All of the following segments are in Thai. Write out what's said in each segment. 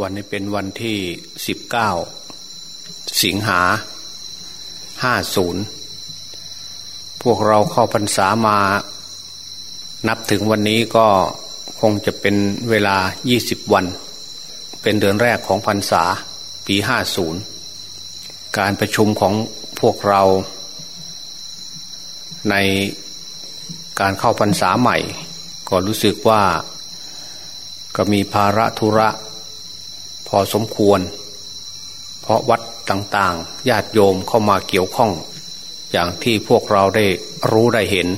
วันนี้เป็นวันที่สิบเก้าสิงหาห้าศูนย์พวกเราเข้าพรรษามา นับถึงวันนี้ก็คงจะเป็นเวลายี่สิบวัน เป็นเดือนแรกของพรรษาปีห้าศูนย์การประชุมของพวกเรา ในการเข้าพรรษาใหม่ ก็รู้สึกว่าก็มีภาระธุระ พอสมควร เพราะวัดต่างๆญาติโยมเข้ามาเกี่ยวข้อง อย่างที่พวกเราได้รู้ได้เห็น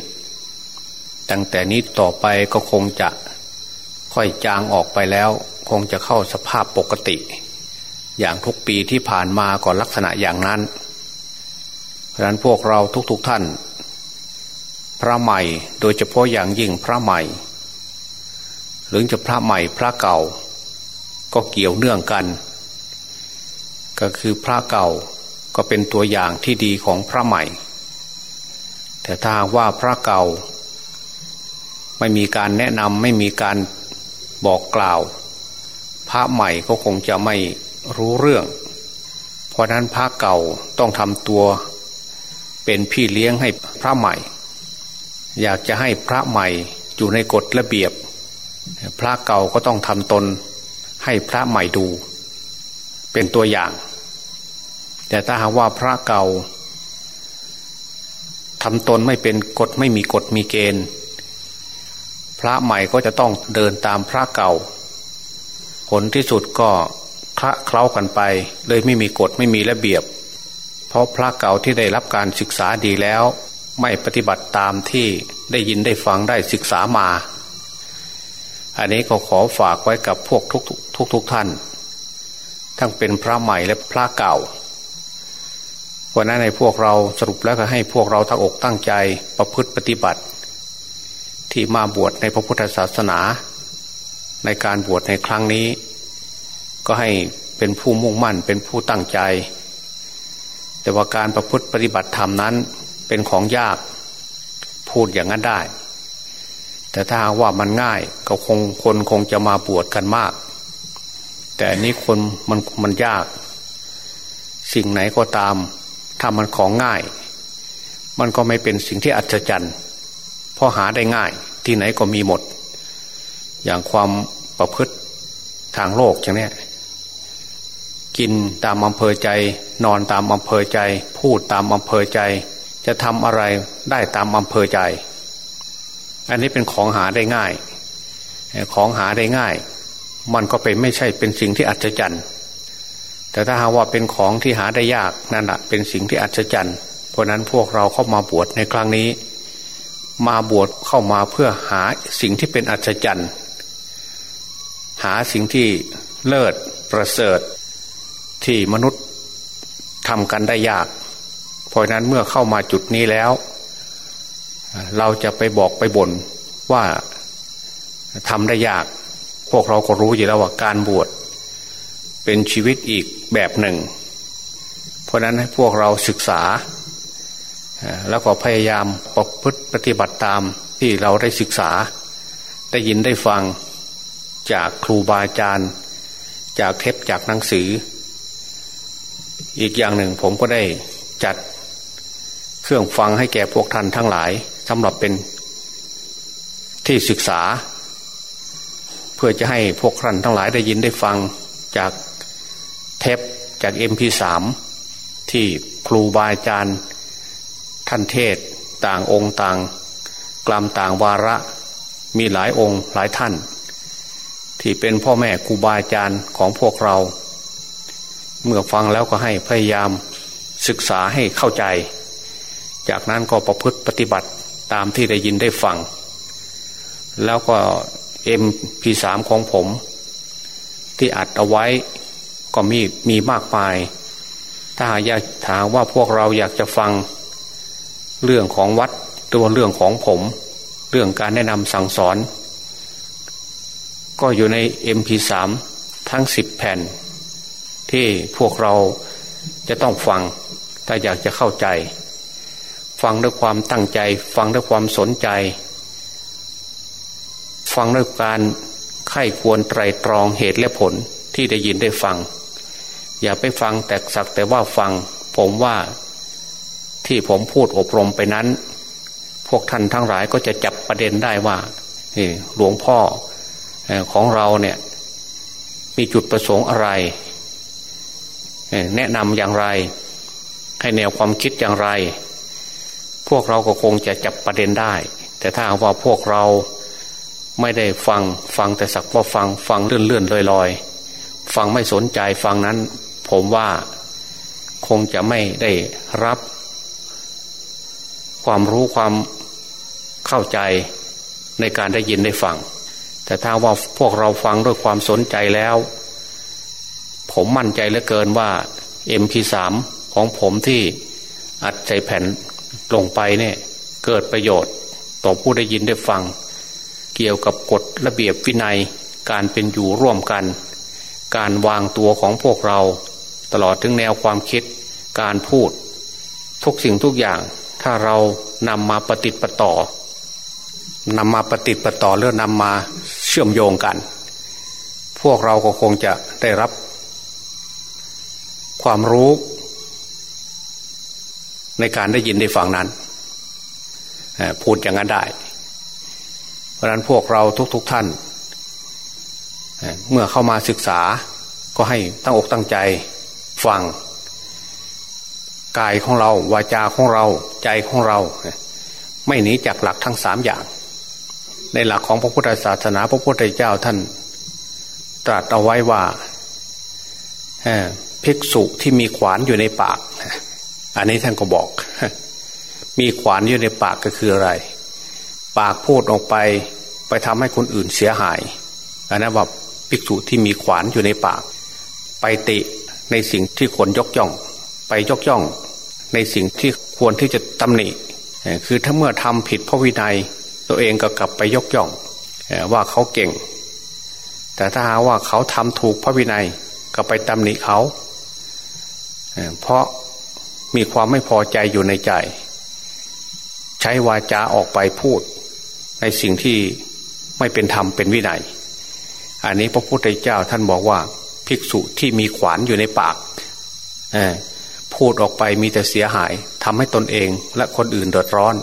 ตั้งแต่นี้ต่อไปก็คงจะค่อยจางออกไปแล้ว คงจะเข้าสภาพปกติ อย่างทุกปีที่ผ่านมาก่อนลักษณะอย่างนั้น เพราะนั้นพวกเราทุกๆทท่าน พระใหม่โดยเฉพาะอย่างยิ่งพระใหม่หรือจะพระใหม่พระเก่า ก็เกี่ยวเนื่องกัน ก็คือพระเก่าก็เป็นตัวอย่างที่ดีของพระใหม่ แต่ถ้าว่าพระเก่า ไม่มีการแนะนำไม่มีการบอกกล่าว พระใหม่ก็คงจะไม่รู้เรื่อง เพราะนั้นพระเก่าต้องทำตัว เป็นพี่เลี้ยงให้พระใหม่ อยากจะให้พระใหม่อยู่ในกฎระเบียบ พระเก่าก็ต้องทำตน ให้พระใหม่ดู เป็นตัวอย่าง แต่ถ้าหากว่าพระเก่าทำตนไม่เป็นกฎไม่มีกฎมีเกณฑ์ พระใหม่ก็จะต้องเดินตามพระเก่า ผลที่สุดก็คละเคล้ากันไป เลยไม่มีกฎไม่มีระเบียบ เพราะพระเก่าที่ได้รับการศึกษาดีแล้ว ไม่ปฏิบัติตามที่ได้ยินได้ฟังได้ศึกษามา อันนี้ก็ขอฝากไว้กับพวกทุกทุกทุกท่าน ทั้งเป็นพระใหม่และพระเก่าเพราะนั้นในพวกเราสรุปแล้วก็ให้พวกเราทั้งอกตั้งใจประพฤติปฏิบัติ ที่มาบวชในพระพุทธศาสนา ในการบวชในครั้งนี้ ก็ให้เป็นผู้มุ่งมั่นเป็นผู้ตั้งใจ แต่ว่าการประพฤติปฏิบัติธรรมนั้นเป็นของยากพูดอย่างนั้นได้ แต่ถ้าว่ามันง่ายก็คงคนคงจะมาบวชกันมาก แต่อันนี้คนมันมันยาก สิ่งไหนก็ตาม ถ้ามันของง่าย มันก็ไม่เป็นสิ่งที่อัศจรรย์เพราะหาได้ง่าย ที่ไหนก็มีหมด อย่างความประพฤติทางโลกอย่างนี้กินตามอำเภอใจ นอนตามอำเภอใจ พูดตามอำเภอใจ จะทำอะไรได้ตามอำเภอใจ อันนี้เป็นของหาได้ง่าย ของหาได้ง่าย มันก็เป็นไม่ใช่เป็นสิ่งที่อัศจรรย์แต่ถ้าหาว่าเป็นของที่หาได้ยากนั่นแหะเป็นสิ่งที่อัศจรรย์เพราะนั้นพวกเราเข้ามาบวชในครั้งนี้ มาบวชเข้ามาเพื่อหาสิ่งที่เป็นอัศจรรย์หาสิ่งที่เลิศประเสริฐที่มนุษย์ทำกันได้ยาก เพราะนั้นเมื่อเข้ามาจุดนี้แล้ว เราจะไปบอกไปบ่นว่าทำได้ยาก พวกเราก็รู้อยู่แล้วว่าการบวชเป็นชีวิตอีกแบบหนึ่ง เพราะนั้นให้พวกเราศึกษา แล้วก็พยายามประพฤติปฏิบัติตามที่เราได้ศึกษา ได้ยินได้ฟังจากครูบาอาจารย์ จากเทปจากหนังสือ อีกอย่างหนึ่งผมก็ได้จัดเครื่องฟังให้แก่พวกท่านทั้งหลาย สำหรับเป็นที่ศึกษา เพื่อจะให้พวกท่านทั้งหลายได้ยินได้ฟังจากเทปจากเอ็มพีสามที่ครูบาอาจารย์ท่านเทศต่างองค์ต่าง กลามต่างวาระมีหลายองค์หลายท่าน ที่เป็นพ่อแม่ครูบาอาจารย์ของพวกเรา เมื่อฟังแล้วก็ให้พยายามศึกษาให้เข้าใจ จากนั้นก็ประพฤติปฏิบัติ ตามที่ได้ยินได้ฟัง แล้วก็เอ็มพีสามของผม ที่อัดเอาไว้ก็มีมีมากมาย ถ้าอยากถามว่าพวกเราอยากจะฟังเรื่องของวัดตัวเรื่องของผม เรื่องการแนะนำสั่งสอน ก็อยู่ใน MP3 ทั้งสิบแผ่น ที่พวกเราจะต้องฟัง ถ้าอยากจะเข้าใจ ฟังด้วยความตั้งใจ ฟังด้วยความสนใจ ฟังด้วยการไข้ควรไตรตรองเหตุและผลที่ได้ยินได้ฟัง อย่าไปฟังแต่สักแต่ว่าฟัง ผมว่าที่ผมพูดอบรมไปนั้น พวกท่านทั้งหลายก็จะจับประเด็นได้ว่าหลวงพ่อของเราเนี่ย มีจุดประสงค์อะไรแนะนำอย่างไร ให้แนวความคิดอย่างไร พวกเราก็คงจะจับประเด็นได้ แต่ถ้าว่าพวกเราไม่ได้ฟังฟังแต่สักว่าฟังฟังเลื่อนเลื่อนลอยลอยฟังไม่สนใจฟังนั้น ผมว่าคงจะไม่ได้รับ ความรู้ความเข้าใจในการได้ยินได้ฟัง แต่ถ้าว่าพวกเราฟังด้วยความสนใจแล้ว ผมมั่นใจเหลือเกินว่า MP3 ของผมที่อัดใจแผ่น ลงไปเนี่ย เกิดประโยชน์ ต่อผู้ได้ยินได้ฟัง เกี่ยวกับกฎระเบียบวินัยการเป็นอยู่ร่วมกัน การวางตัวของพวกเรา ตลอดถึงแนวความคิด การพูด ทุกสิ่งทุกอย่าง ถ้าเรานำมาปฏิติประต่อนำมาปฏิติประต่อเรื่อนำมาเชื่อมโยงกัน พวกเราก็คงจะได้รับ ความรู้ ในการได้ยินได้ฟังนั้นพูดอย่างนั้นได้ เพราะนั้นพวกเราทุกๆทท่าน เมื่อเข้ามาศึกษาก็ให้ตั้งอกตั้งใจฟังกายของเราวาจาของเราใจของเรา ไม่หนีจากหลักทั้งสามอย่าง ในหลักของพระพุทธศาสนา พระพุทธเจ้าท่าน ตรัสเอาไว้ว่าภิกษุที่มีขวานอยู่ในปาก อันนี้ท่านก็บอก มีขวานอยู่ในปากก็คืออะไร ปากพูดออกไป ไปทำให้คนอื่นเสียหาย อันนั้นว่าภิกษุที่มีขวานอยู่ในปาก ไปติในสิ่งที่ควรยกย่อง ไปยกย่อง ในสิ่งที่ควรที่จะตำหนิ คือถ้าเมื่อทำผิดพระวินัย ตัวเองก็กลับไปยกย่องว่าเขาเก่ง แต่ถ้าหาว่าเขาทำถูกพระวินัยก็ไปตำหนิเขาเพราะ มีความไม่พอใจอยู่ในใจ ใช้วาจาออกไปพูด ในสิ่งที่ไม่เป็นธรรมเป็นวินัย อันนี้พระพุทธเจ้าท่านบอกว่าภิกษุที่มีขวานอยู่ในปากพูดออกไปมีแต่เสียหายทำให้ตนเองและคนอื่นเดือดร้อน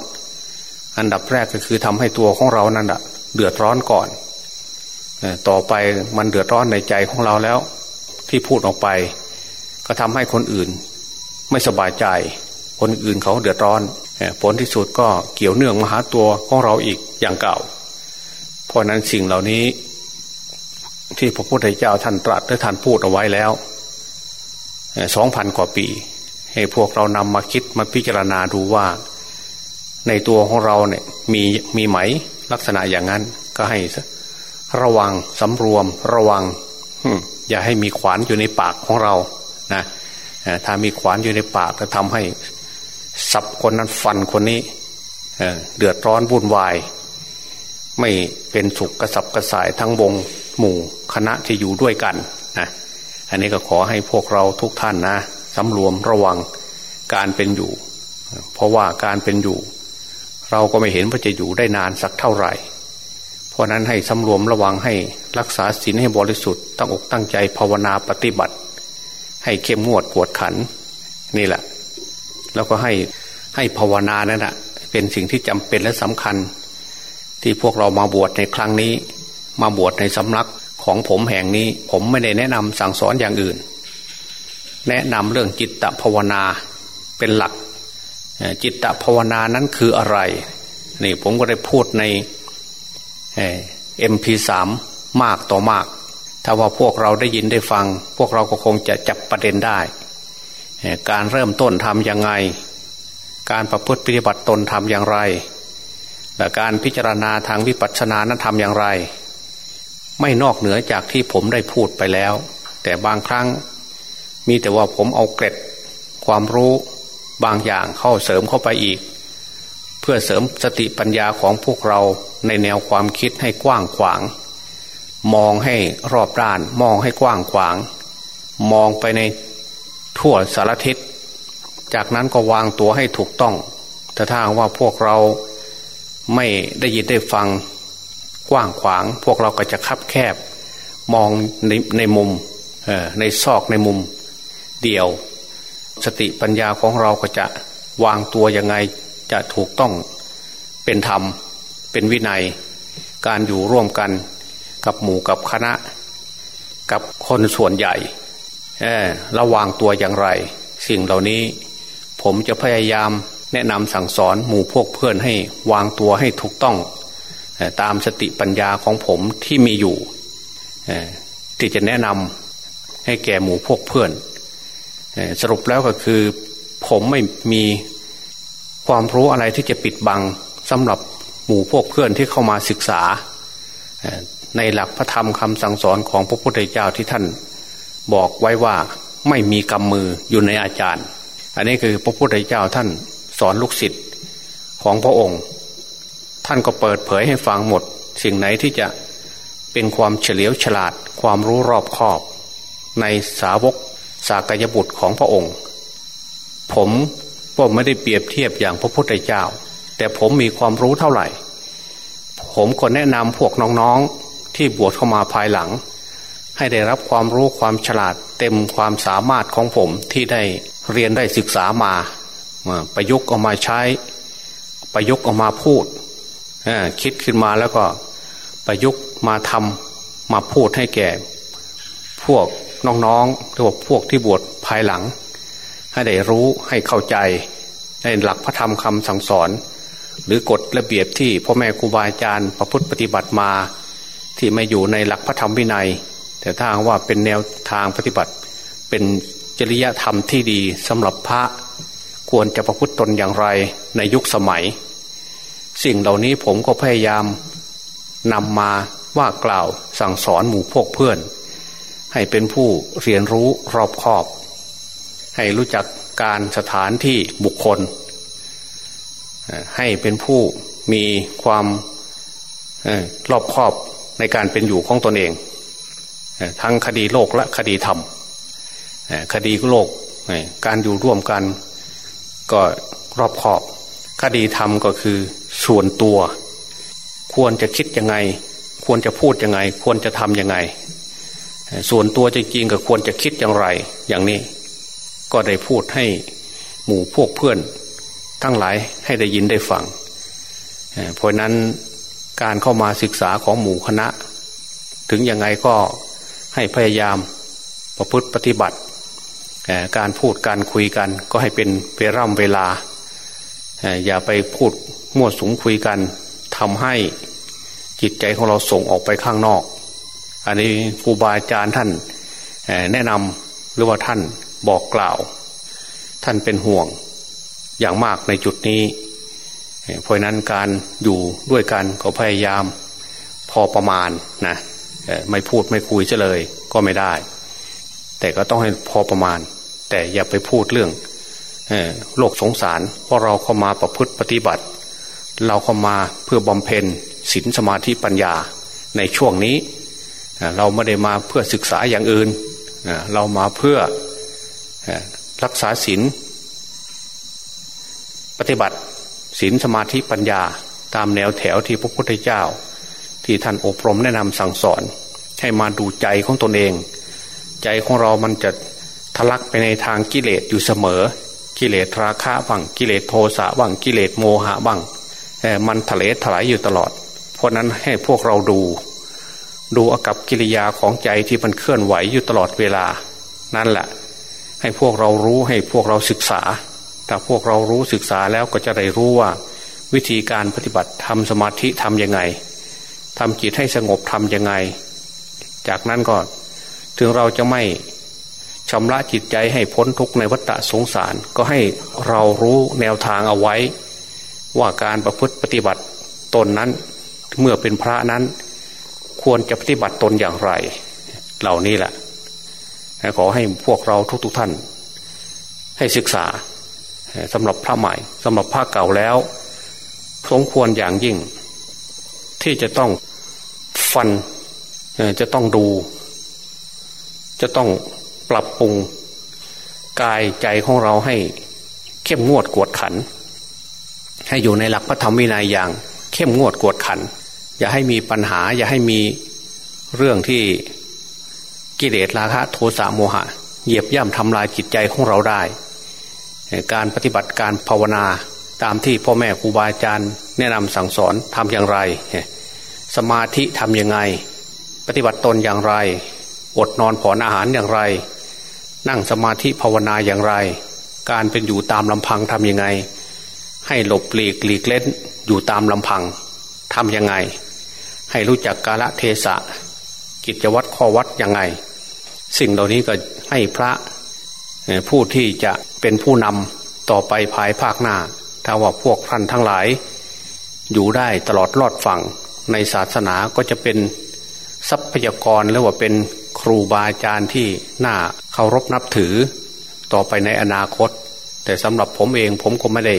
อันดับแรกก็คือทำให้ตัวของเรานั่นเดือดร้อนก่อนต่อไปมันเดือดร้อนในใจของเราแล้ว ที่พูดออกไป ก็ทำให้คนอื่น ไม่สบายใจ คนอื่นเขาเดือดร้อน ผลที่สุดก็เกี่ยวเนื่องมาหาตัวของเราอีกอย่างเก่า เพราะนั้นสิ่งเหล่านี้ ที่พระพุทธเจ้าท่านตรัสและท่านพูดเอาไว้แล้วสองพันกว่าปี ให้พวกเรานำมาคิดมาพิจารณาดูว่า ในตัวของเราเนี่ยมีมีไหมลักษณะอย่างนั้นก็ให้ระวังสำรวมระวังอย่าให้มีขวานอยู่ในปากของเรานะ ถ้ามีขวานอยู่ในปากจะทำให้สับคนนั้นฟันคนนี้เดือดร้อนวุ่นวาย ไม่เป็นสุขกระสับกระส่ายทั้งวงหมู่คณะที่อยู่ด้วยกันนะอันนี้ก็ขอให้พวกเราทุกท่านนะสำรวมระวังการเป็นอยู่ เพราะว่าการเป็นอยู่ เราก็ไม่เห็นว่าจะอยู่ได้นานสักเท่าไหร่ เพราะนั้นให้สำรวมระวังให้รักษาศีลให้บริสุทธิ์ตั้งอกตั้งใจภาวนาปฏิบัติ ให้เข้มงวดกวดขันนี่แหละ แล้วก็ให้ให้ภาวนานั่นแหะเป็นสิ่งที่จำเป็นและสำคัญ ที่พวกเรามาบวชในครั้งนี้ มาบวชในสำนักของผมแห่งนี้ ผมไม่ได้แนะนำสั่งสอนอย่างอื่น แนะนำเรื่องจิตตภาวนาเป็นหลัก จิตตภาวนานั้นคืออะไร นี่ผมก็ได้พูดในเอ็มพีสามมากต่อมาก ถ้าว่าพวกเราได้ยินได้ฟัง พวกเราก็คงจะจับประเด็นได้ การเริ่มต้นทำยังไง การประพฤติปฏิบัติตนทำอย่างไร และการพิจารณาทางวิปัสสนานั้นทำอย่างไร ไม่นอกเหนือจากที่ผมได้พูดไปแล้ว แต่บางครั้งมีแต่ว่าผมเอาเกร็ดความรู้บางอย่างเข้าเสริมเข้าไปอีก เพื่อเสริมสติปัญญาของพวกเราในแนวความคิดให้กว้างขวาง มองให้รอบด้าน มองให้กว้างขวาง มองไปในทั่วสารทิศ จากนั้นก็วางตัวให้ถูกต้องแต่ถ้าว่าพวกเราไม่ได้ยินได้ฟังกว้างขวาง พวกเราก็จะคับแคบ มองในในมุมในซอกในมุมเดียว สติปัญญาของเราก็จะวางตัวยังไงจะถูกต้องเป็นธรรม เป็นวินัย การอยู่ร่วมกัน กับหมู่กับคณะ กับคนส่วนใหญ่ระวางตัวอย่างไร สิ่งเหล่านี้ ผมจะพยายามแนะนำสั่งสอนหมู่พวกเพื่อนให้วางตัวให้ถูกต้องตามสติปัญญาของผมที่มีอยู่ที่จะแนะนำให้แก่หมู่พวกเพื่อน สรุปแล้วก็คือ ผมไม่มีความรู้อะไรที่จะปิดบังสำหรับหมู่พวกเพื่อนที่เข้ามาศึกษา ในหลักพระธรรมคำสั่งสอนของพระพุทธเจ้าที่ท่านบอกไว้ว่าไม่มีกำมืออยู่ในอาจารย์ อันนี้คือพระพุทธเจ้าท่านสอนลูกศิษย์ของพระองค์ ท่านก็เปิดเผยให้ฟังหมด สิ่งไหนที่จะเป็นความเฉลียวฉลาดความรู้รอบคอบ ในสาวกสากยบุตรของพระองค์ ผมก็ไม่ได้เปรียบเทียบอย่างพระพุทธเจ้า แต่ผมมีความรู้เท่าไหร่ ผมก็แนะนำพวกน้องๆ ที่บวชเข้ามาภายหลัง ให้ได้รับความรู้ความฉลาดเต็มความสามารถของผมที่ได้เรียนได้ศึกษามา ประยุกต์ออกมาใช้ ประยุกต์ออกมาพูดคิดขึ้นมาแล้วก็ประยุกต์มาทำมาพูดให้แก่ พวกน้องๆหรือว่าพวกที่บวชภายหลัง ให้ได้รู้ให้เข้าใจในหลักพระธรรมคำสั่งสอน หรือกฎระเบียบที่พ่อแม่ครูบาอาจารย์ประพฤติปฏิบัติมา ที่ไม่อยู่ในหลักพระธรรมวินัย แต่ถ้าว่าเป็นแนวทางปฏิบัติ เป็นจริยธรรมที่ดีสำหรับพระควรจะประพฤติตนอย่างไรในยุคสมัย สิ่งเหล่านี้ผมก็พยายามนำมาว่ากล่าวสั่งสอนหมู่พวกเพื่อน ให้เป็นผู้เรียนรู้รอบคอบ ให้รู้จักการสถานที่บุคคล ให้เป็นผู้มีความรอบคอบ ในการเป็นอยู่ของตนเอง ทั้งคดีโลกและคดีธรรมคดีโลกการอยู่ร่วมกันก็รอบขอบ คดีธรรมก็คือส่วนตัว ควรจะคิดยังไง ควรจะพูดยังไง ควรจะทำยังไง ส่วนตัวจริงๆก็ควรจะคิดอย่างไรอย่างนี้ ก็ได้พูดให้หมู่พวกเพื่อนทั้งหลายให้ได้ยินได้ฟังเพราะนั้น การเข้ามาศึกษาของหมู่คณะ ถึงยังไงก็ให้พยายามประพฤติปฏิบัติการพูดการคุยกันก็ให้เป็นเวร่ำเวลา อย่าไปพูดมั่วสุมคุยกันทำให้จิตใจของเราส่งออกไปข้างนอก อันนี้ครูบาอาจารย์ท่านแนะนำหรือว่าท่านบอกกล่าว ท่านเป็นห่วงอย่างมากในจุดนี้ เพราะนั้นการอยู่ด้วยกันก็พยายามพอประมาณนะไม่พูดไม่คุยเฉลยก็ไม่ได้ แต่ก็ต้องให้พอประมาณ แต่อย่าไปพูดเรื่องโลกสงสาร เพราะเราเข้ามาประพฤติปฏิบัติ เราเข้ามาเพื่อบำเพ็ญศีลสมาธิปัญญาในช่วงนี้ เราไม่ได้มาเพื่อศึกษาอย่างอื่น เรามาเพื่อรักษาศีลปฏิบัติ ศีลสมาธิปัญญาตามแนวแถวที่พระพุทธเจ้า ที่ท่านอบรมแนะนำสั่งสอน ให้มาดูใจของตนเอง ใจของเรามันจะทะลักไปในทางกิเลสอยู่เสมอ กิเลสราคะบ้างกิเลสโทสะบ้างกิเลสโมหะบ้างมันทะเลถลายอยู่ตลอด เพราะนั้นให้พวกเราดู ดูอากับกิริยาของใจที่มันเคลื่อนไหวอยู่ตลอดเวลา นั่นแหละ ให้พวกเรารู้ให้พวกเราศึกษา ถ้าพวกเรารู้ศึกษาแล้วก็จะได้รู้ว่า วิธีการปฏิบัติทำสมาธิทำยังไงทำจิตให้สงบทำยังไง จากนั้นก็ถึงเราจะไม่ชำระจิตใจให้พ้นทุกข์ในวัฏสงสาร ก็ให้เรารู้แนวทางเอาไว้ ว่าการประพฤติปฏิบัติตนนั้นเมื่อเป็นพระนั้น ควรจะปฏิบัติตนอย่างไร เหล่านี้แหละขอให้พวกเราทุกๆทท่าน ให้ศึกษา สำหรับพระใหม่สำหรับพระเก่าแล้ว สมควรอย่างยิ่ง ที่จะต้องฟันจะต้องดู จะต้องปรับปรุงกายใจของเราให้เข้มงวดกวดขัน ให้อยู่ในหลักพระธรรมวินัยอย่าง เข้มงวดกวดขัน อย่าให้มีปัญหา อย่าให้มีเรื่องที่กิเลสราคะโทสะโมหะ เหยียบย่ำทำลายจิตใจของเราได้ การปฏิบัติการภาวนาตามที่พ่อแม่ครูบาอาจารย์แนะนำสั่งสอนทำอย่างไร สมาธิทำยังไง ปฏิบัติตนอย่างไร อดนอนผ่อนอาหารอย่างไร นั่งสมาธิภาวนาอย่างไร การเป็นอยู่ตามลำพังทำยังไง ให้หลบหลีกหลีกเล่นอยู่ตามลำพังทำยังไง ให้รู้จักกาลเทศะ กิจวัตรข้อวัดยังไง สิ่งเหล่านี้ก็ให้พระ ผู้ที่จะเป็นผู้นำต่อไปภายภาคหน้า ถ้าว่าพวกท่านทั้งหลาย อยู่ได้ตลอดรอดฝั่งในศาสนาก็จะเป็นทรัพยากรหรือว่าเป็นครูบาอาจารย์ที่น่าเคารพนับถือ ต่อไปในอนาคต แต่สำหรับผมเองผมก็ไม่ได้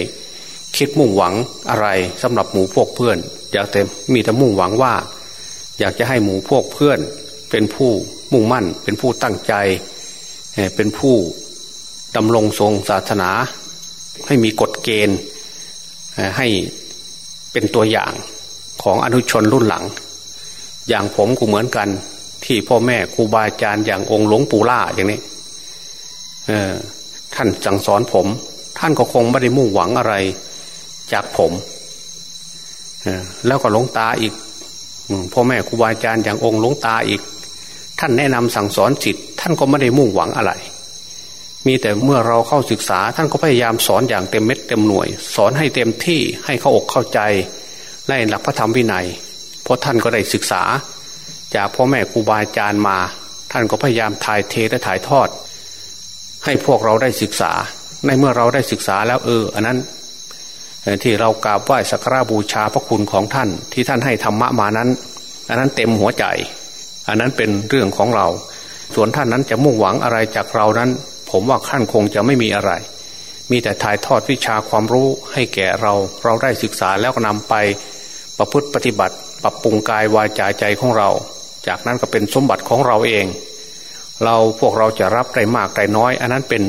คิดมุ่งหวังอะไรสำหรับหมู่พวกเพื่อน อยากแต่มีแต่มุ่งหวังว่า อยากจะให้หมู่พวกเพื่อน เป็นผู้มุ่งมั่น เป็นผู้ตั้งใจ เป็นผู้ ดำรงทรงศาสนา ให้มีกฎเกณฑ์ให้เป็นตัวอย่างของอนุชนรุ่นหลัง อย่างผมก็เหมือนกัน ที่พ่อแม่ครูบาอาจารย์อย่างองค์หลวงปู่ล่าอย่างนี้ท่านสั่งสอนผม ท่านก็คงไม่ได้มุ่งหวังอะไรจากผมแล้วก็หลวงตาอีกพ่อแม่ครูบาอาจารย์อย่างองค์หลวงตาอีก ท่านแนะนำสั่งสอนจิตท่านก็ไม่ได้มุ่งหวังอะไร มีแต่เมื่อเราเข้าศึกษา ท่านก็พยายามสอนอย่างเต็มเม็ดเต็มหน่วย สอนให้เต็มที่ให้เข้าอกเข้าใจในหลักพระธรรมวินัย เพราะท่านก็ได้ศึกษา จากพ่อแม่ครูบาอาจารย์มา ท่านก็พยายามถ่ายเทและถ่ายทอด ให้พวกเราได้ศึกษา ในเมื่อเราได้ศึกษาแล้วเออ อันนั้นที่เรากราบไหว้สักการบูชาพระคุณของท่าน ที่ท่านให้ธรรมะมานั้น อันนั้นเต็มหัวใจ อันนั้นเป็นเรื่องของเรา ส่วนท่านนั้นจะมุ่งหวังอะไรจากเรานั้น ผมว่าท่านคงจะไม่มีอะไร มีแต่ถ่ายทอดวิชาความรู้ให้แก่เรา เราได้ศึกษาแล้วก็นำไปประพฤติปฏิบัติ ปรับปรุงกายวาจาใจของเรา จากนั้นก็เป็นสมบัติของเราเอง เราพวกเราจะรับได้มากได้น้อย อันนั้นเป็น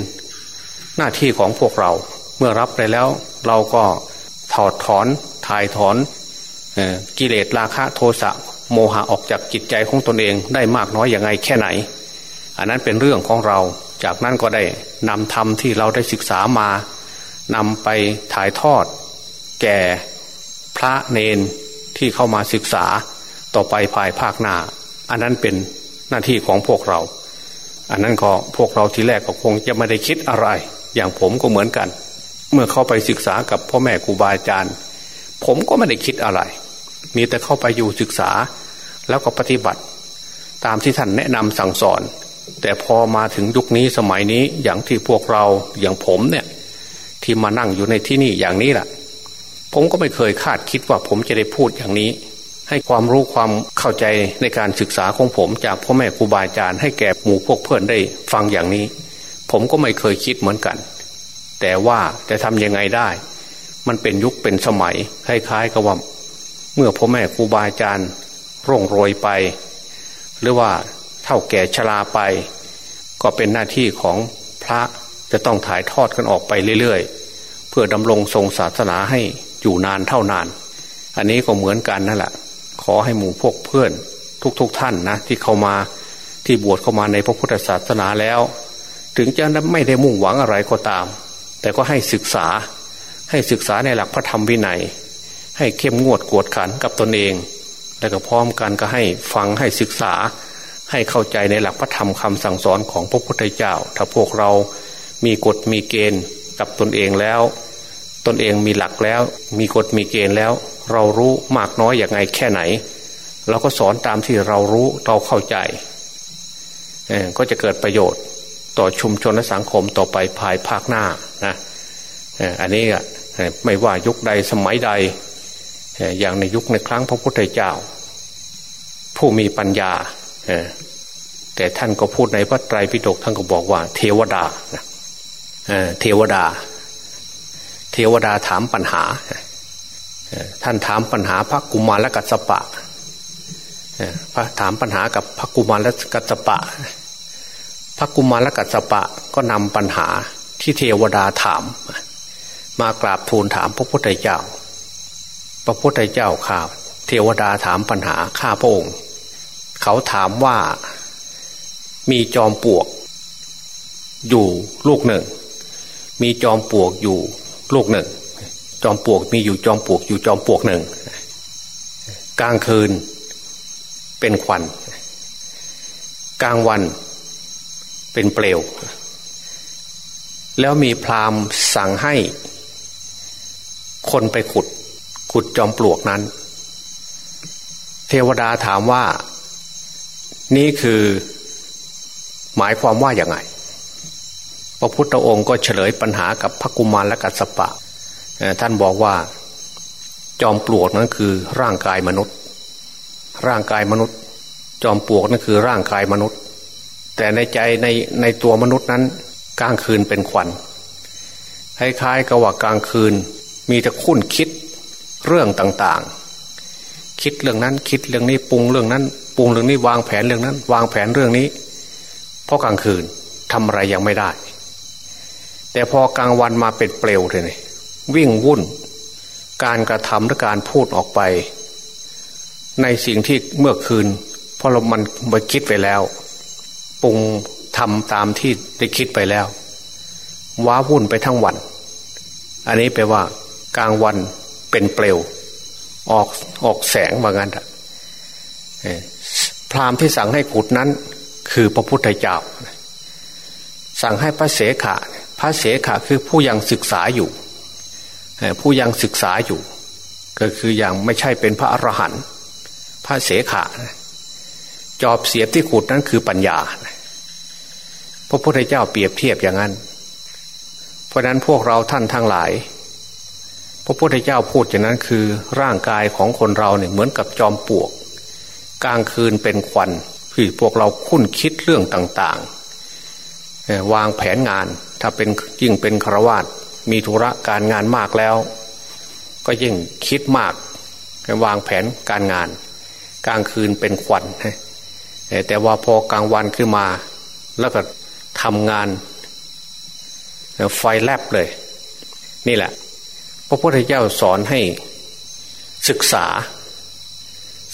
หน้าที่ของพวกเรา เมื่อรับไปแล้วเราก็ถอดถอนถ่ายถอนกิเลสราคะโทสะโมหะออกจากจิตใจของตนเองได้มากน้อยอย่างไงแค่ไหน อันนั้นเป็นเรื่องของเรา จากนั้นก็ได้นำธรรมที่เราได้ศึกษามานำไปถ่ายทอด แก่พระเนนที่เข้ามาศึกษาต่อไปภายภาคหน้า อันนั้นเป็นหน้าที่ของพวกเรา อันนั้นก็พวกเราทีแรกก็คงจะไม่ได้คิดอะไร อย่างผมก็เหมือนกัน เมื่อเข้าไปศึกษากับพ่อแม่ครูบาอาจารย์ ผมก็ไม่ได้คิดอะไร มีแต่เข้าไปอยู่ศึกษา แล้วก็ปฏิบัติ ตามที่ท่านแนะนำสั่งสอน แต่พอมาถึงยุคนี้สมัยนี้อย่างที่พวกเราอย่างผมเนี่ย ที่มานั่งอยู่ในที่นี่อย่างนี้แหละผมก็ไม่เคยคาดคิดว่าผมจะได้พูดอย่างนี้ ให้ความรู้ความเข้าใจในการศึกษาของผม จากพ่อแม่ครูบาอาจารย์ให้แก่หมู่พวกเพื่อนได้ฟังอย่างนี้ ผมก็ไม่เคยคิดเหมือนกัน แต่ว่าจะทำยังไงได้ มันเป็นยุคเป็นสมัยคล้ายๆกับว่า เมื่อพ่อแม่ครูบาอาจารย์ร่งโรยไป หรือว่า เท่าแก่ชราไป ก็เป็นหน้าที่ของพระจะต้องถ่ายทอดกันออกไปเรื่อยๆ เพื่อดำรงทรงศาสนาให้อยู่นานเท่านาน อันนี้ก็เหมือนกันนั่นแหละขอให้หมู่พวกเพื่อนทุกๆทท่านนะที่เข้ามาที่บวชเข้ามาในพระพุทธศาสนาแล้ว ถึงจะไม่ได้มุ่งหวังอะไรก็ตาม แต่ก็ให้ศึกษาให้ศึกษาในหลักพระธรรมวินัย ให้เข้มงวดกวดขันกับตนเอง และก็พร้อมกันก็ให้ฟังให้ศึกษา ให้เข้าใจในหลักพระธรรมคำสั่งสอนของพระพุทธเจ้า ถ้าพวกเรามีกฎมีเกณฑ์กับตนเองแล้ว ตนเองมีหลักแล้ว มีกฎมีเกณฑ์แล้ว เรารู้มากน้อยอย่างไงแค่ไหนเราก็สอนตามที่เรารู้เราเข้าใจ ก็จะเกิดประโยชน์ต่อชุมชนและสังคมต่อไปภายภาคหน้านะอันนี้ไม่ว่ายุคใดสมัยใด อย่างในยุคในครั้งพระพุทธเจ้า ผู้มีปัญญา แต่ท่านก็พูดในพระไตรปิฎกท่านก็บอกว่า เทวดาเทวดา เทวดาถามปัญหาท่านถามปัญหาพระกุมารและกัสปะพระถามปัญหากับพระกุมารและกัสปะ พระกุมารและกัสปะก็นำปัญหาที่เทวดาถาม มากราบทูลถามพระพุทธเจ้า พระพุทธเจ้าข่าวเทวดาถามปัญหาข้าพระองค์ เขาถามว่ามีจอมปลวก อยู่ลูกหนึ่ง มีจอมปลวกอยู่ลูกหนึ่ง จอมปลวกมีอยู่จอมปลวกอยู่จอมปลวกหนึ่ง กลางคืนเป็นควัน กลางวันเป็นเปลว แล้วมีพราหมณ์สั่งให้ คนไปขุด ขุดจอมปลวกนั้น เทวดาถามว่า นี่คือหมายความว่าอย่างไง พระพุทธองค์ก็เฉลยปัญหากับพระกุมารและกัสปะ ท่านบอกว่าจอมปลวกนั้นคือร่างกายมนุษย์ ร่างกายมนุษย์ จอมปลวกนั่นคือร่างกายมนุษย์ แต่ในใจในในตัวมนุษย์นั้นกลางคืนเป็นควันคล้ายๆกับว่ากลางคืนมีแต่คุ้นคิดเรื่องต่างๆ คิดเรื่องนั้นคิดเรื่องนี้ปรุงเรื่องนั้น ปรุงเรื่องนี้วางแผนเรื่องนั้น วางแผนเรื่องนี้เพราะกลางคืนทำอะไรยังไม่ได้ แต่พอกลางวันมาเป็นเปลวเลยวิ่งวุ่น การกระทำและการพูดออกไป ในสิ่งที่เมื่อคืนพราะเรามันไปคิดไปแล้ว ปรุงทำตามที่ได้คิดไปแล้ว ว้าวุ่นไปทั้งวัน อันนี้แปลว่ากลางวันเป็นเปลว ออกออกแสงว่างั้นพ รามที่สั่งให้ขุดนั้น คือพระพุทธเจ้า สั่งให้พระเสขะ พระเสขะคือผู้ยังศึกษาอยู่ ผู้ยังศึกษาอยู่ ก็คืออย่างไม่ใช่เป็นพระอรหันต์พระเสขะ จอบเสียบที่ขุดนั้นคือปัญญา พระพุทธเจ้าเปรียบเทียบอย่างนั้น เพราะนั้นพวกเราท่านทั้งหลายพระพุทธเจ้าพูดอย่างนั้นคือร่างกายของคนเราเนี่ยเหมือนกับจอมปลวก กลางคืนเป็นควันคือพวกเราคุ้นคิดเรื่องต่างๆ วางแผนงาน ถ้าเป็นยิ่งเป็นครวาตมีธุระการงานมากแล้ว ก็ยิ่งคิดมากวางแผนการงาน กลางคืนเป็นควันแต่ว่าพอกลางวันขึ้นมา แล้วก็ทำงาน ไฟแลบเลย นี่แหละ พระพุทธเจ้าสอนให้ศึกษา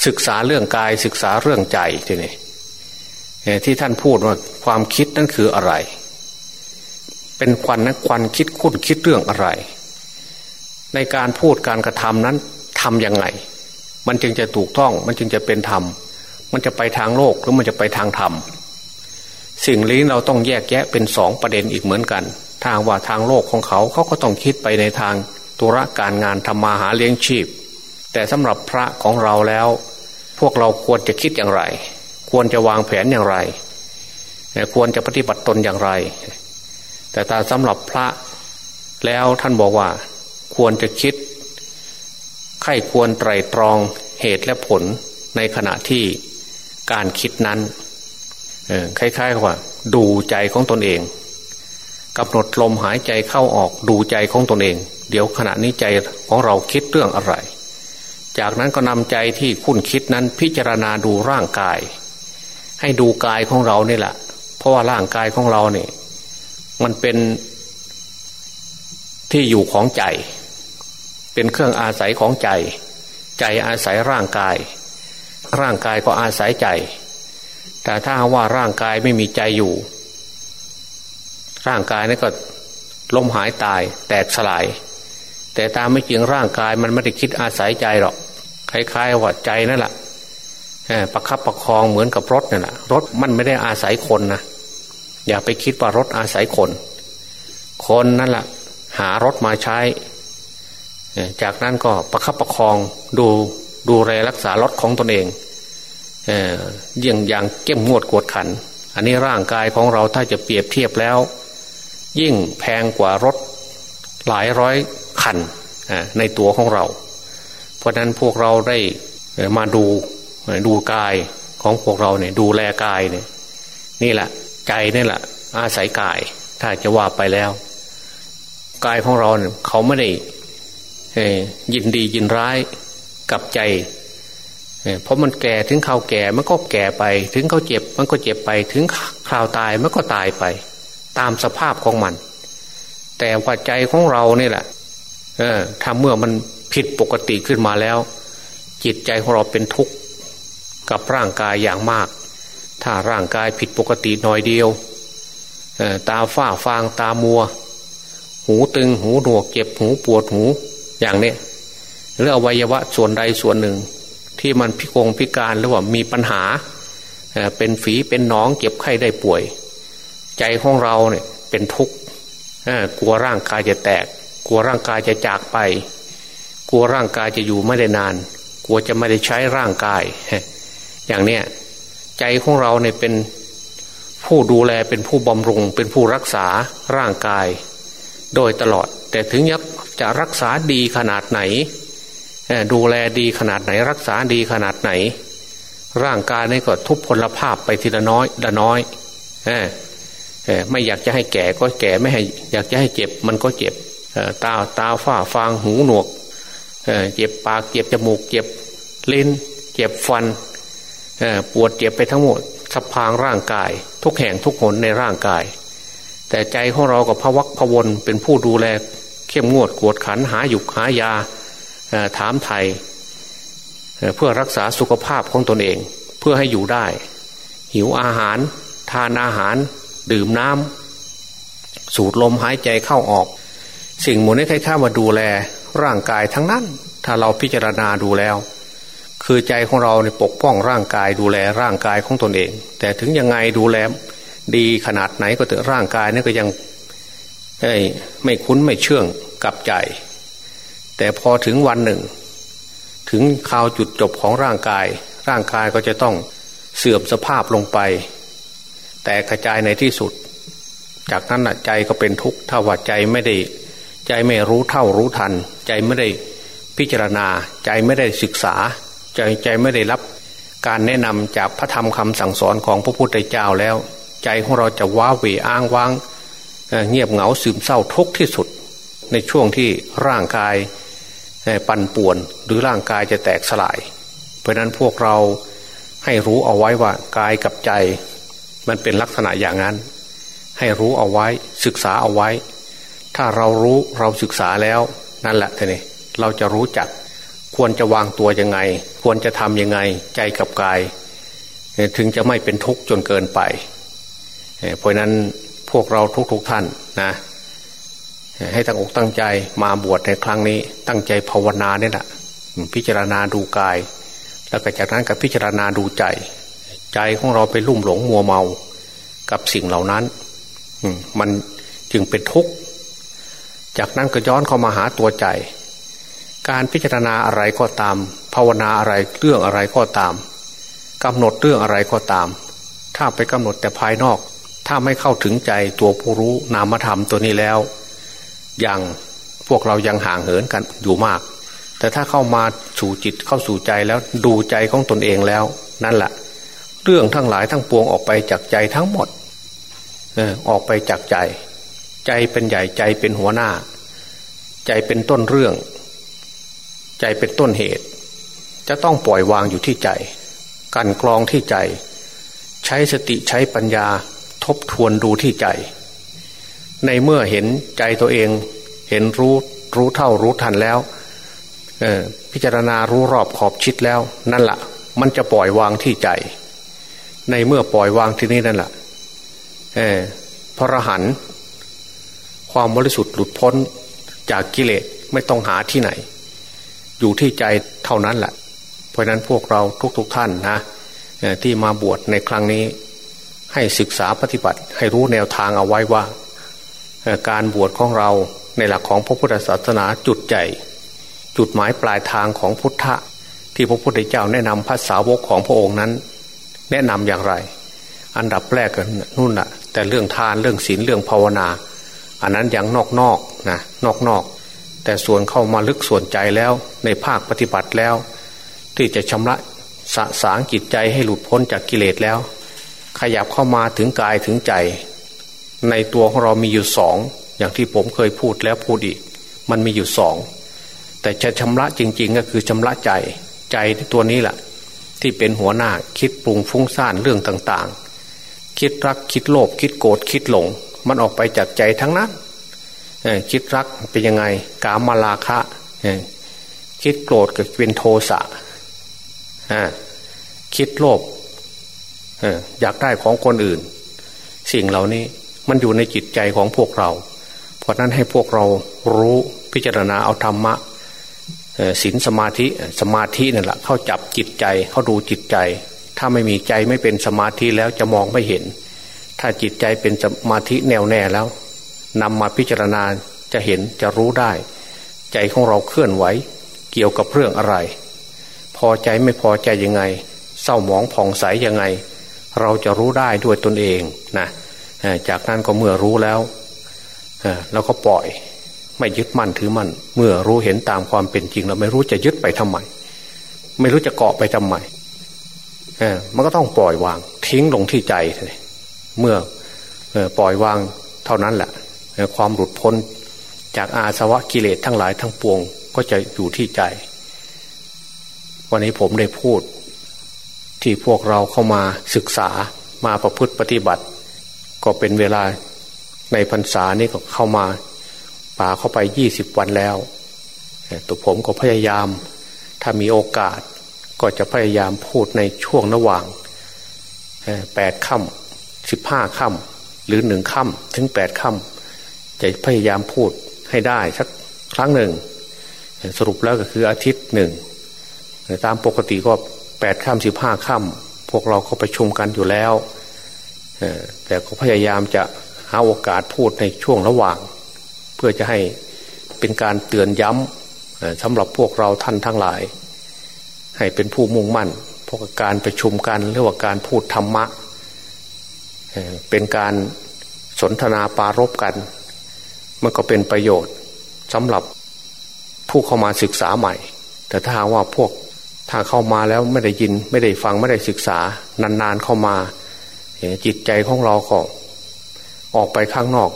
ศึกษาเรื่องกายศึกษาเรื่องใจทีนี้ที่ท่านพูดว่าความคิดนั่นคืออะไร เป็นควันนะควันคิดคุ้นคิดเรื่องอะไร ในการพูดการกระทำนั้นทำยังไง มันจึงจะถูกต้องมันจึงจะเป็นธรรม มันจะไปทางโลกหรือมันจะไปทางธรรมสิ่งนี้เราต้องแยกแยะเป็นสองประเด็นอีกเหมือนกัน ทางว่าทางโลกของเขาเขาก็ต้องคิดไปในทางตุระการงานทำมาหาเลี้ยงชีพ แต่สำหรับพระของเราแล้ว วกเราควรจะคิดอย่างไร ควรจะวางแผนอย่างไร ควรจะปฏิบัติตนอย่างไร แต่ตาสำหรับพระแล้วท่านบอกว่า ควรจะคิดไข้ควรไตรตรองเหตุและผลในขณะที่การคิดนั้นคล้ายๆว่า ดูใจของตนเองกำหนดลมหายใจเข้าออกดูใจของตนเอง เดี๋ยวขณะนี้ใจของเราคิดเรื่องอะไร จากนั้นก็นำใจที่คุ้นคิดนั้นพิจารณาดูร่างกาย ให้ดูกายของเราเนี่แหละเพราะว่าร่างกายของเราเนี่ยมันเป็นที่อยู่ของใจ เป็นเครื่องอาศัยของใจ ใจอาศัยร่างกาย ร่างกายก็อาศัยใจ แต่ถ้าว่าร่างกายไม่มีใจอยู่ ร่างกายนี่ก็ล้มหายตายแตกสลาย แต่ตามไม่จริงร่างกายมันไม่ได้คิดอาศัยใจหรอก คล้ายๆว่าใจนั่นแหละประคับประคองเหมือนกับรถนี่แหละรถมันไม่ได้อาศัยคนนะอย่าไปคิดว่ารถอาศัยคน คนนั่นแหละหารถมาใช้ จากนั้นก็ประคับประคองดูดูแลรักษารถของตนเองยิ่งอย่างเข้มงวดกวดขัน อันนี้ร่างกายของเราถ้าจะเปรียบเทียบแล้ว ยิ่งแพงกว่ารถหลายร้อยคันในตัวของเรา เพราะนั้นพวกเราได้มาดูดูกายของพวกเราเนี่ยดูแลกายเนี่ยนี่แหละใจนี่แหละ อาศัยกาย ถ้าจะว่าไปแล้ว กายของเราเนี่ยเขาไม่ได้ยินดียินร้ายกับใจเพราะมันแก่ถึงข่าวแก่มันก็แก่ไป ถึงเขาเจ็บ มันก็เจ็บไป ถึงคราวตายมันก็ตายไป ตามสภาพของมัน แต่ว่าใจของเราเนี่ยแหละเออถ้าเมื่อมัน ผิดปกติขึ้นมาแล้ว จิตใจของเราเป็นทุกข์กับร่างกายอย่างมาก ถ้าร่างกายผิดปกติหน่อยเดียวตาฝ้าฟางตามัว หูตึงหูหนวกเจ็บหูปวดหูอย่างนี้หรืออวัยวะส่วนใดส่วนหนึ่ง ที่มันพิกงพิการหรือว่ามีปัญหาเป็นฝีเป็นหนองเจ็บไข้ได้ป่วย ใจของเราเนี่ยเป็นทุกข์กลัวร่างกายจะแตก กลัวร่างกายจะจากไป ลัวร่างกายจะอยู่ไม่ได้นาน กลัวจะไม่ได้ใช้ร่างกาย อย่างเนี้ยใจของเราเนี่ยเป็นผู้ดูแลเป็นผู้บำรุง เป็นผู้รักษาร่างกาย โดยตลอด แต่ถึงยักจะรักษาดีขนาดไหน ดูแลดีขนาดไหน รักษาดีขนาดไหน ร่างกายนี่ก็ทุพพลภาพไปทีละน้อยละน้อยไม่อยากจะให้แก่ก็แก่ไม่ให้ อยากจะให้เจ็บมันก็เจ็บตาตาฝ้าฟางหูหนวก เจ็บปากเจ็บจมูก เจ็บลิ้น เจ็บฟันปวดเจ็บไปทั้งหมดสพางร่างกาย ทุกแห่งทุกหนในร่างกาย แต่ใจของเรากับพวักพวนเป็นผู้ดูแล เข้มงวดกวดขันหาหยุกหายาถามไทยเพื่อรักษาสุขภาพของตนเองเพื่อให้อยู่ได้ หิวอาหาร ทานอาหาร ดื่มน้ำสูดลมหายใจเข้าออก สิ่งหมูนี้ใครข้ามาดูแล ร่างกายทั้งนั้น ถ้าเราพิจารณาดูแล้ว คือใจของเราในปกป้องร่างกายดูแลร่างกายของตนเอง แต่ถึงยังไงดูแลดีขนาดไหนก็เถอะร่างกายนี่ก็ยังไม่คุ้นไม่เชื่องกับใจ แต่พอถึงวันหนึ่ง ถึงข่าวจุดจบของร่างกาย ร่างกายก็จะต้องเสื่อมสภาพลงไป แต่กระจายในที่สุด จากนั้นใจก็เป็นทุกข์ถ้าว่าใจไม่ได้ ใจไม่รู้เท่ารู้ทัน ใจไม่ได้พิจารณา ใจไม่ได้ศึกษา ใจใจไม่ได้รับการแนะนำจากพระธรรมคำสั่งสอนของพระพุทธเจ้าแล้ว ใจของเราจะว้าเหวอ้างว้างเงียบเหงาซึมเศร้าทุกที่สุด ในช่วงที่ร่างกายปั่นป่วนหรือร่างกายจะแตกสลาย เพราะนั้นพวกเราให้รู้เอาไว้ว่ากายกับใจ มันเป็นลักษณะอย่างนั้น ให้รู้เอาไว้ศึกษาเอาไว้ ถ้าเรารู้เราศึกษาแล้วนั่นแหละท่านี่เราจะรู้จัก ควรจะวางตัวยังไง ควรจะทำยังไงใจกับกาย ถึงจะไม่เป็นทุกข์จนเกินไป เพราะนั้นพวกเราทุกๆทท่านนะให้ตั้งอกตั้งใจมาบวชในครั้งนี้ ตั้งใจภาวนาเนี่ยแหละพิจารณาดูกาย แล้วก็จากนั้นก็พิจารณาดูใจ ใจของเราไปลุ่มหลงมัวเมากับสิ่งเหล่านั้นมันจึงเป็นทุกข์ จากนั้นก็ย้อนเข้ามาหาตัวใจ การพิจารณาอะไรก็ตาม ภาวนาอะไรเรื่องอะไรก็ตามกำหนดเรื่องอะไรก็ตาม ถ้าไปกำหนดแต่ภายนอก ถ้าไม่เข้าถึงใจตัวผู้รู้นามธรรมตัวนี้แล้ว ยังพวกเรายังห่างเหินกันอยู่มาก แต่ถ้าเข้ามาสู่จิตเข้าสู่ใจแล้วดูใจของตนเองแล้ว นั่นแหละเรื่องทั้งหลายทั้งปวงออกไปจากใจทั้งหมดออกไปจากใจ ใจเป็นใหญ่ใจเป็นหัวหน้า ใจเป็นต้นเรื่อง ใจเป็นต้นเหตุ จะต้องปล่อยวางอยู่ที่ใจ กันกรองที่ใจ ใช้สติใช้ปัญญาทบทวนดูที่ใจ ในเมื่อเห็นใจตัวเอง เห็นรู้รู้เท่ารู้ทันแล้วพิจารณารู้รอบขอบชิดแล้ว นั่นละ่ะ มันจะปล่อยวางที่ใจ ในเมื่อปล่อยวางที่นี้นั่นแหละพระหัน ความบริสุทธิ์หลุดพ้นจากกิเลสไม่ต้องหาที่ไหน อยู่ที่ใจเท่านั้นแหละเพราะนั้นพวกเราทุกๆทท่านนะที่มาบวชในครั้งนี้ ให้ศึกษาปฏิบัติ ให้รู้แนวทางเอาไว้ว่า การบวชของเราในหลักของพระพุทธศาสนาจุดใจ จุดหมายปลายทางของพุทธะ ที่พระพุทธเจ้าแนะนำภาษาวกของพระองค์นั้น แนะนำอย่างไร อันดับแรกกันนู่นน่ะ แต่เรื่องทานเรื่องศีลเรื่องภาวนา อันนั้นอย่างนอกนอกนะนอกนอกแต่ส่วนเข้ามาลึกส่วนใจแล้วในภาคปฏิบัติแล้ว ที่จะชำระสะสางจิตใจให้หลุดพ้นจากกิเลสแล้ว ขยับเข้ามาถึงกายถึงใจ ในตัวของเรามีอยู่สองอย่างที่ผมเคยพูดแล้วพูดอีก มันมีอยู่สองแต่จะชำระจริง ๆ ก็คือชำระใจใจตัวนี้แหละที่เป็นหัวหน้าคิดปรุงฟุ้งซ่านเรื่องต่างๆ คิดรักคิดโลภคิดโกรธคิดหลง มันออกไปจากใจทั้งนั้นคิดรักเป็นยังไง กามาลาคะคิดโกรธก็เป็นโทสะคิดโลภอยากได้ของคนอื่น สิ่งเหล่านี้มันอยู่ในจิตใจของพวกเรา เพราะนั้นให้พวกเรารู้พิจารณาเอาธรรมะศีลสมาธิสมาธินั่นแหละเข้าจับจิตใจเข้าดูจิตใจ ถ้าไม่มีใจไม่เป็นสมาธิแล้วจะมองไม่เห็น ถ้าจิตใจเป็นสมาธิแน่วแน่แล้วนำมาพิจารณาจะเห็นจะรู้ได้ ใจของเราเคลื่อนไหว เกี่ยวกับเรื่องอะไร พอใจไม่พอใจยังไง เศร้าหมองผ่องใสยังไง เราจะรู้ได้ด้วยตนเองนะจากนั้นก็เมื่อรู้แล้วเราก็ปล่อยไม่ยึดมั่นถือมั่นเมื่อรู้เห็นตามความเป็นจริงเราไม่รู้จะยึดไปทำไม ไม่รู้จะเกาะไปทำไมมันก็ต้องปล่อยวาง ทิ้งลงที่ใจเลย เมื่อปล่อยวางเท่านั้นแหละความหลุดพ้นจากอาสวะกิเลสทั้งหลายทั้งปวงก็จะอยู่ที่ใจ วันนี้ผมได้พูด ที่พวกเราเข้ามาศึกษามาประพฤติปฏิบัติ ก็เป็นเวลาในพรรษานี้ก็เข้ามาป่าเข้าไปยี่สิบวันแล้วตัวผมก็พยายาม ถ้ามีโอกาสก็จะพยายามพูดในช่วงระหว่างแปดค่ำ สิบห้าค่ำหรือหนึ่งค่ำถึงแปดค่ำจะพยายามพูดให้ได้สักครั้งหนึ่ง สรุปแล้วก็คืออาทิตย์หนึ่งตามปกติก็แปดค่ำสิบห้าค่ำพวกเราก็ประชุมกันอยู่แล้วแต่ก็พยายามจะหาโอกาสพูดในช่วงระหว่าง เพื่อจะให้เป็นการเตือนย้ำสำหรับพวกเราท่านทั้งหลาย ให้เป็นผู้มุ่งมั่นเพราะการประชุมกันเรียกว่าการพูดธรรมะ เป็นการสนทนาปารบกัน มันก็เป็นประโยชน์สำหรับผู้เข้ามาศึกษาใหม่ แต่ถ้าว่าพวกถ้าเข้ามาแล้วไม่ได้ยินไม่ได้ฟังไม่ได้ศึกษานานๆเข้ามาจิตใจของเราก็ออกไปข้างนอก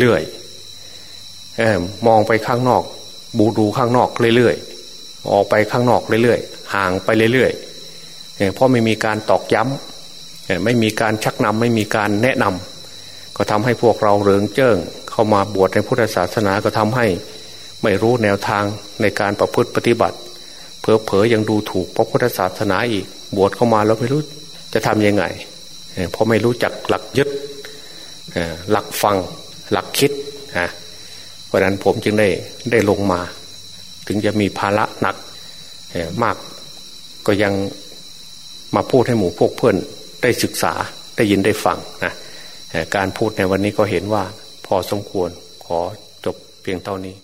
เรื่อยๆมองไปข้างนอก บูดูข้างนอกเรื่อยๆออกไปข้างนอกเรื่อยๆห่างไปเรื่อยๆเพราะไม่มีการตอกย้ำ ไม่มีการชักนำไม่มีการแนะนำก็ทำให้พวกเราเริงเจิ้งเข้ามาบวชในพุทธศาสนาก็ทำให้ไม่รู้แนวทางในการประพฤติปฏิบัติ เพอเพอยังดูถูกพระพุทธศาสนาอีก บวชเข้ามาแล้วไม่รู้จะทำยังไงเพราะไม่รู้จักหลักยึดหลักฟังหลักคิดนะเพราะนั้นผมจึงได้ได้ลงมา ถึงจะมีภาระหนักมากก็ยังมาพูดให้หมู่พวกเพื่อน ได้ศึกษาได้ยินได้ฟังนะการพูดในวันนี้ก็เห็นว่าพอสมควรขอจบเพียงเท่านี้